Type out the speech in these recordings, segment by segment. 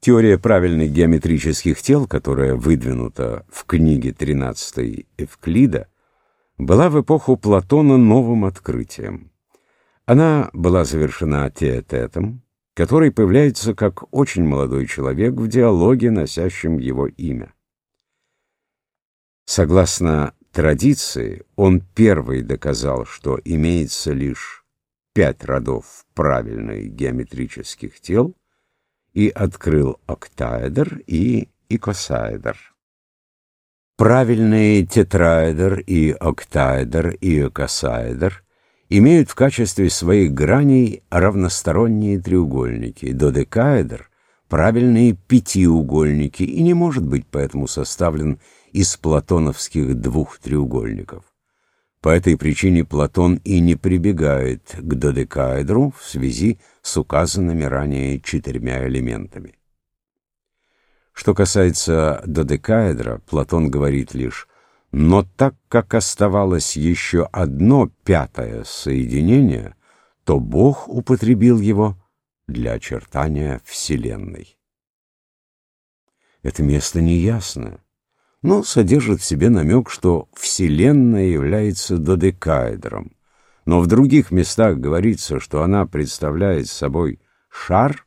Теория правильных геометрических тел, которая выдвинута в книге 13 Евклида, была в эпоху Платона новым открытием. Она была завершена теотетом, который появляется как очень молодой человек в диалоге, носящем его имя. Согласно традиции, он первый доказал, что имеется лишь пять родов правильных геометрических тел и открыл октаэдр и икосаэдр. Правильные тетраэдр и октаэдр и икосаэдр имеют в качестве своих граней равносторонние треугольники, додекаэдр — правильные пятиугольники и не может быть поэтому составлен из платоновских двух треугольников. По этой причине Платон и не прибегает к додекаэдру в связи с указанными ранее четырьмя элементами. Что касается додекаэдра, Платон говорит лишь но так как оставалось еще одно пятое соединение, то Бог употребил его для очертания Вселенной. Это место неясное, но содержит в себе намек, что Вселенная является додекаэдром, но в других местах говорится, что она представляет собой шар,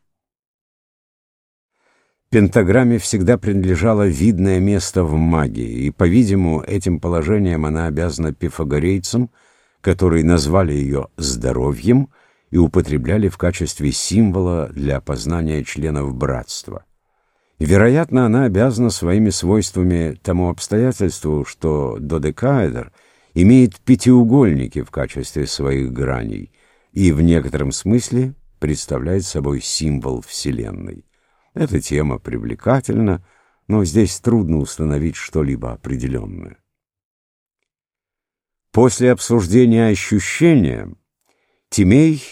Пентаграмме всегда принадлежало видное место в магии, и, по-видимому, этим положением она обязана пифагорейцам, которые назвали ее «здоровьем» и употребляли в качестве символа для опознания членов братства. Вероятно, она обязана своими свойствами тому обстоятельству, что додекаэдр имеет пятиугольники в качестве своих граней и в некотором смысле представляет собой символ Вселенной. Эта тема привлекательна, но здесь трудно установить что-либо определенное. После обсуждения ощущения Тимей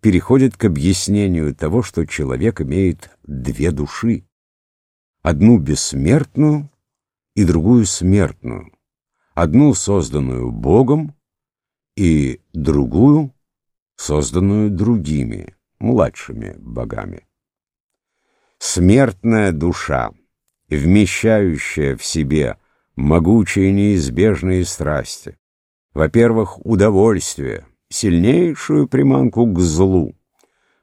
переходит к объяснению того, что человек имеет две души, одну бессмертную и другую смертную, одну созданную Богом и другую созданную другими, младшими богами. Смертная душа, вмещающая в себе могучие неизбежные страсти. Во-первых, удовольствие, сильнейшую приманку к злу.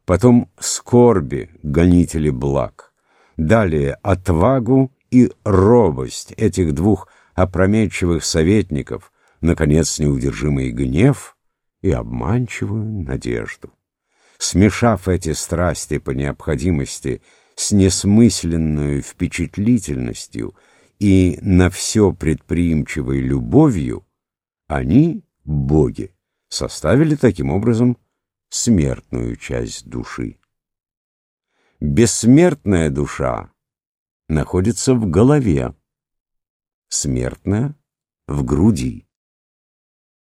Потом скорби, гонители благ. Далее отвагу и робость этих двух опрометчивых советников, наконец, неудержимый гнев и обманчивую надежду. Смешав эти страсти по необходимости с несмысленной впечатлительностью и на все предприимчивой любовью, они, боги, составили таким образом смертную часть души. Бессмертная душа находится в голове, смертная — в груди.